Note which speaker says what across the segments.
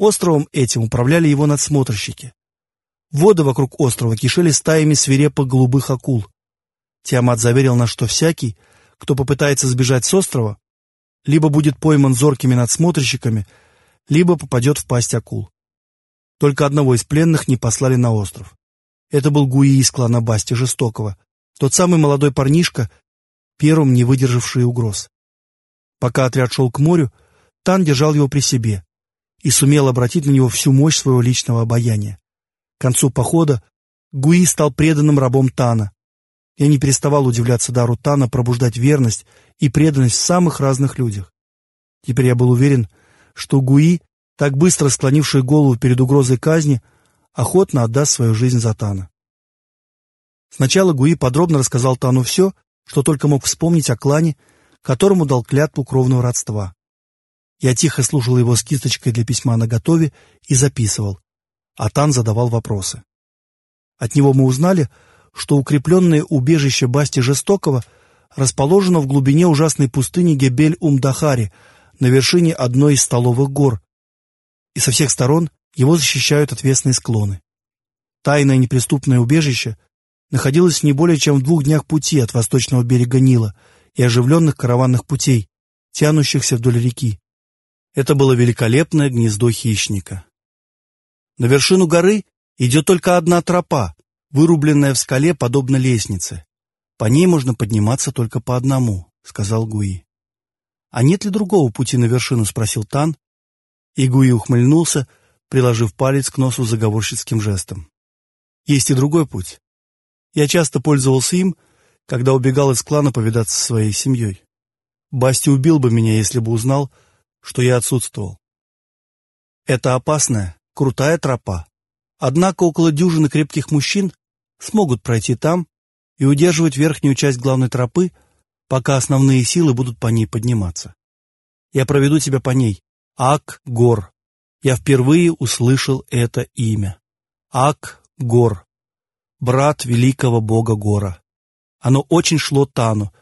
Speaker 1: Островом этим управляли его надсмотрщики. Воды вокруг острова кишели стаями свирепых голубых акул. Тиамат заверил нас, что всякий, кто попытается сбежать с острова, либо будет пойман зоркими надсмотрщиками, либо попадет в пасть акул. Только одного из пленных не послали на остров. Это был Гуи из клана Басти Жестокого, тот самый молодой парнишка, первым не выдержавший угроз. Пока отряд шел к морю, Тан держал его при себе и сумел обратить на него всю мощь своего личного обаяния. К концу похода Гуи стал преданным рабом Тана. Я не переставал удивляться дару Тана пробуждать верность и преданность в самых разных людях. Теперь я был уверен, что Гуи, так быстро склонивший голову перед угрозой казни, охотно отдаст свою жизнь за Тана. Сначала Гуи подробно рассказал Тану все, что только мог вспомнить о клане, которому дал клятву кровного родства. Я тихо слушал его с кисточкой для письма наготове и записывал, а Тан задавал вопросы. От него мы узнали, что укрепленное убежище Басти Жестокого расположено в глубине ужасной пустыни Гебель-Умдахари, на вершине одной из столовых гор, и со всех сторон его защищают отвесные склоны. Тайное неприступное убежище находилось не более чем в двух днях пути от восточного берега Нила и оживленных караванных путей, тянущихся вдоль реки. Это было великолепное гнездо хищника. На вершину горы идет только одна тропа, вырубленная в скале, подобно лестнице. По ней можно подниматься только по одному, — сказал Гуи. — А нет ли другого пути на вершину? — спросил Тан. И Гуи ухмыльнулся, приложив палец к носу заговорщицким жестом. — Есть и другой путь. Я часто пользовался им, когда убегал из клана повидаться со своей семьей. Басти убил бы меня, если бы узнал, что я отсутствовал. Это опасная, крутая тропа. Однако около дюжины крепких мужчин смогут пройти там и удерживать верхнюю часть главной тропы, пока основные силы будут по ней подниматься. Я проведу тебя по ней. Ак-Гор. Я впервые услышал это имя. Ак-Гор. Брат великого бога Гора. Оно очень шло Тану.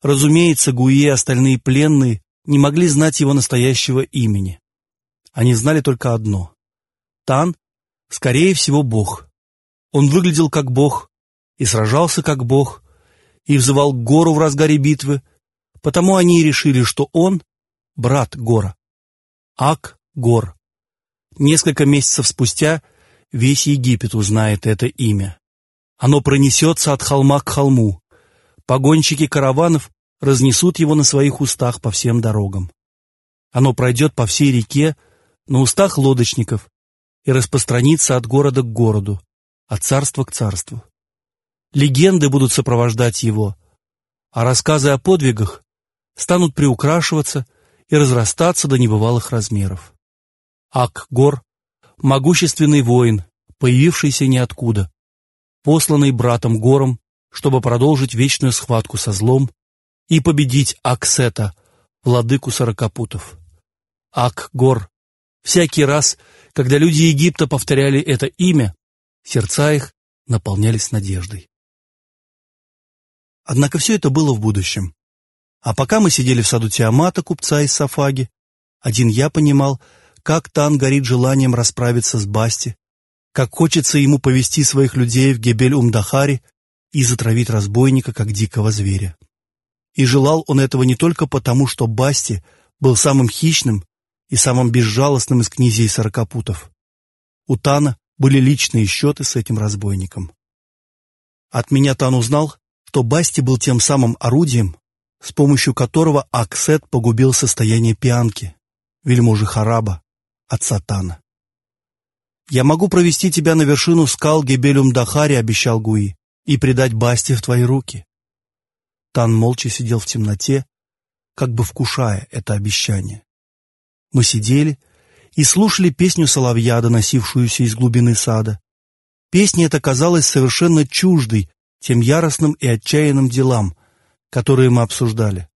Speaker 1: Разумеется, Гуи и остальные пленные не могли знать его настоящего имени. Они знали только одно. Тан, скорее всего, бог. Он выглядел как бог и сражался как бог, и взывал гору в разгаре битвы, потому они и решили, что он — брат Гора. Ак-Гор. Несколько месяцев спустя весь Египет узнает это имя. Оно пронесется от холма к холму. Погонщики караванов разнесут его на своих устах по всем дорогам. Оно пройдет по всей реке, на устах лодочников, и распространится от города к городу, от царства к царству. Легенды будут сопровождать его, а рассказы о подвигах станут приукрашиваться и разрастаться до небывалых размеров. Ак-Гор — могущественный воин, появившийся ниоткуда, посланный братом Гором, чтобы продолжить вечную схватку со злом и победить Аксета, владыку сорокопутов. Ак-Гор. Всякий раз, когда люди Египта повторяли это имя, сердца их наполнялись надеждой. Однако все это было в будущем. А пока мы сидели в саду Тиамата, купца из Сафаги, один я понимал, как Тан горит желанием расправиться с Басти, как хочется ему повести своих людей в Гебель-Умдахари и затравить разбойника, как дикого зверя. И желал он этого не только потому, что Басти был самым хищным и самым безжалостным из князей сорокопутов. У Тана были личные счеты с этим разбойником. От меня Тан узнал, что Басти был тем самым орудием, с помощью которого Аксет погубил состояние пианки, вельможи Хараба, отца Тана. «Я могу провести тебя на вершину скал Гебелюм-Дахари», — обещал Гуи, «и предать Басти в твои руки. Тан молча сидел в темноте, как бы вкушая это обещание. Мы сидели и слушали песню соловья, доносившуюся из глубины сада. Песня эта казалась совершенно чуждой тем яростным и отчаянным делам, которые мы обсуждали.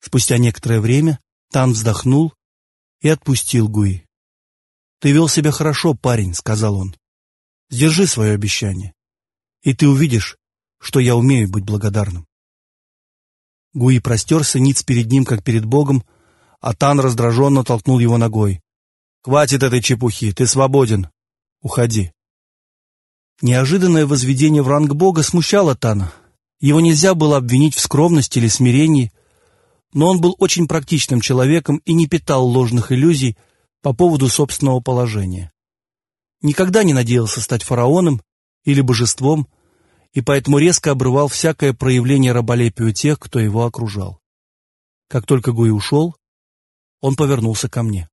Speaker 1: Спустя некоторое время Тан вздохнул и отпустил Гуи. «Ты вел себя хорошо, парень», — сказал он. «Сдержи свое обещание, и ты увидишь, что я умею быть благодарным». Гуи простерся ниц перед ним, как перед Богом, а Тан раздраженно толкнул его ногой. Хватит этой чепухи, ты свободен. Уходи. Неожиданное возведение в ранг Бога смущало Тана. Его нельзя было обвинить в скромности или смирении, но он был очень практичным человеком и не питал ложных иллюзий по поводу собственного положения. Никогда не надеялся стать фараоном или божеством, и поэтому резко обрывал всякое проявление раболепия у тех, кто его окружал. Как только Гуи ушел, он повернулся ко мне.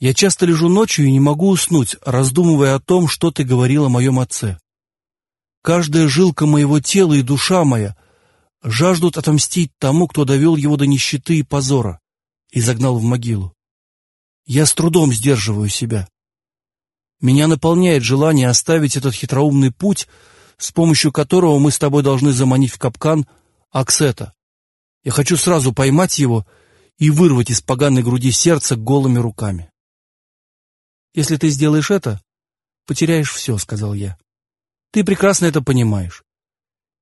Speaker 1: Я часто лежу ночью и не могу уснуть, раздумывая о том, что ты говорил о моем отце. Каждая жилка моего тела и душа моя жаждут отомстить тому, кто довел его до нищеты и позора и загнал в могилу. Я с трудом сдерживаю себя. Меня наполняет желание оставить этот хитроумный путь, с помощью которого мы с тобой должны заманить в капкан Аксета. Я хочу сразу поймать его и вырвать из поганой груди сердце голыми руками. Если ты сделаешь это, потеряешь все, — сказал я. Ты прекрасно это понимаешь.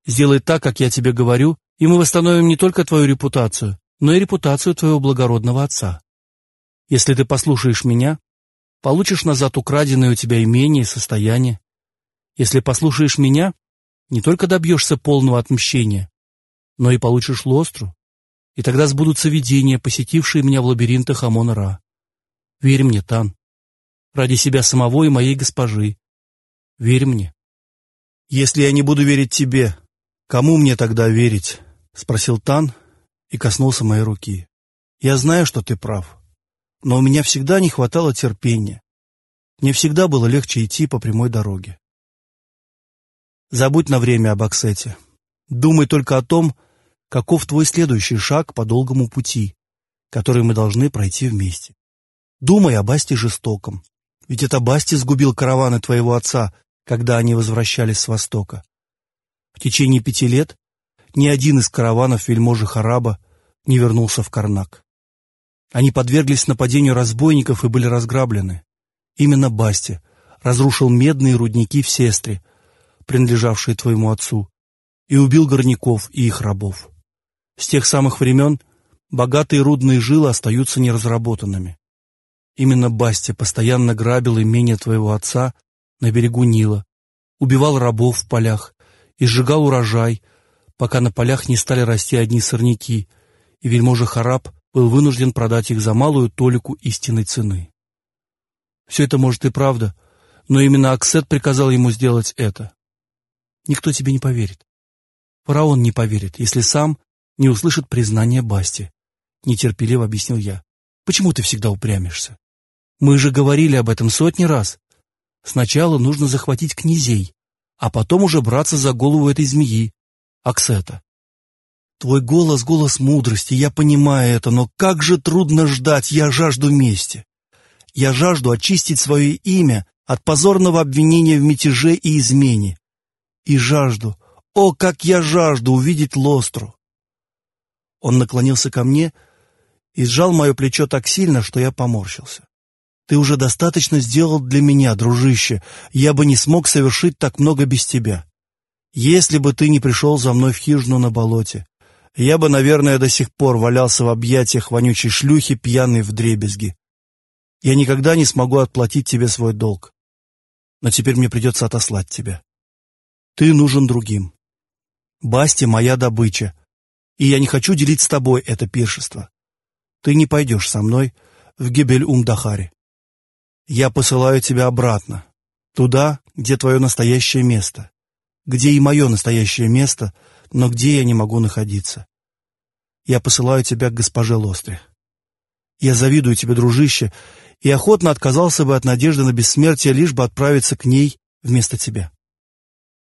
Speaker 1: Сделай так, как я тебе говорю, и мы восстановим не только твою репутацию, но и репутацию твоего благородного отца. Если ты послушаешь меня, получишь назад украденное у тебя имение и состояние. Если послушаешь меня, не только добьешься полного отмщения, но и получишь лостру, и тогда сбудутся видения, посетившие меня в лабиринтах Амона-Ра. Верь мне, Тан ради себя самого и моей госпожи. Верь мне. Если я не буду верить тебе, кому мне тогда верить? Спросил Тан и коснулся моей руки. Я знаю, что ты прав, но у меня всегда не хватало терпения. Мне всегда было легче идти по прямой дороге. Забудь на время об Аксете. Думай только о том, каков твой следующий шаг по долгому пути, который мы должны пройти вместе. Думай о Басте жестоком, ведь это Басти сгубил караваны твоего отца, когда они возвращались с Востока. В течение пяти лет ни один из караванов вельможи Хараба не вернулся в Карнак. Они подверглись нападению разбойников и были разграблены. Именно Басти разрушил медные рудники в Сестре, принадлежавшие твоему отцу, и убил горняков и их рабов. С тех самых времен богатые рудные жилы остаются неразработанными. Именно Басти постоянно грабил имение твоего отца на берегу Нила, убивал рабов в полях и сжигал урожай, пока на полях не стали расти одни сорняки, и вельможа Хараб был вынужден продать их за малую толику истинной цены. Все это может и правда, но именно Аксет приказал ему сделать это. Никто тебе не поверит. Фараон не поверит, если сам не услышит признания Басти, нетерпеливо объяснил я. Почему ты всегда упрямишься? Мы же говорили об этом сотни раз. Сначала нужно захватить князей, а потом уже браться за голову этой змеи, Аксета. Твой голос — голос мудрости, я понимаю это, но как же трудно ждать, я жажду мести. Я жажду очистить свое имя от позорного обвинения в мятеже и измене. И жажду, о, как я жажду увидеть Лостру. Он наклонился ко мне и сжал мое плечо так сильно, что я поморщился. Ты уже достаточно сделал для меня, дружище. Я бы не смог совершить так много без тебя. Если бы ты не пришел за мной в хижину на болоте, я бы, наверное, до сих пор валялся в объятиях вонючей шлюхи, пьяной в дребезги. Я никогда не смогу отплатить тебе свой долг. Но теперь мне придется отослать тебя. Ты нужен другим. Басти — моя добыча, и я не хочу делить с тобой это пиршество. Ты не пойдешь со мной в Гебель-Умдахаре. Я посылаю тебя обратно, туда, где твое настоящее место, где и мое настоящее место, но где я не могу находиться. Я посылаю тебя к госпоже Лостре. Я завидую тебе, дружище, и охотно отказался бы от надежды на бессмертие, лишь бы отправиться к ней вместо тебя.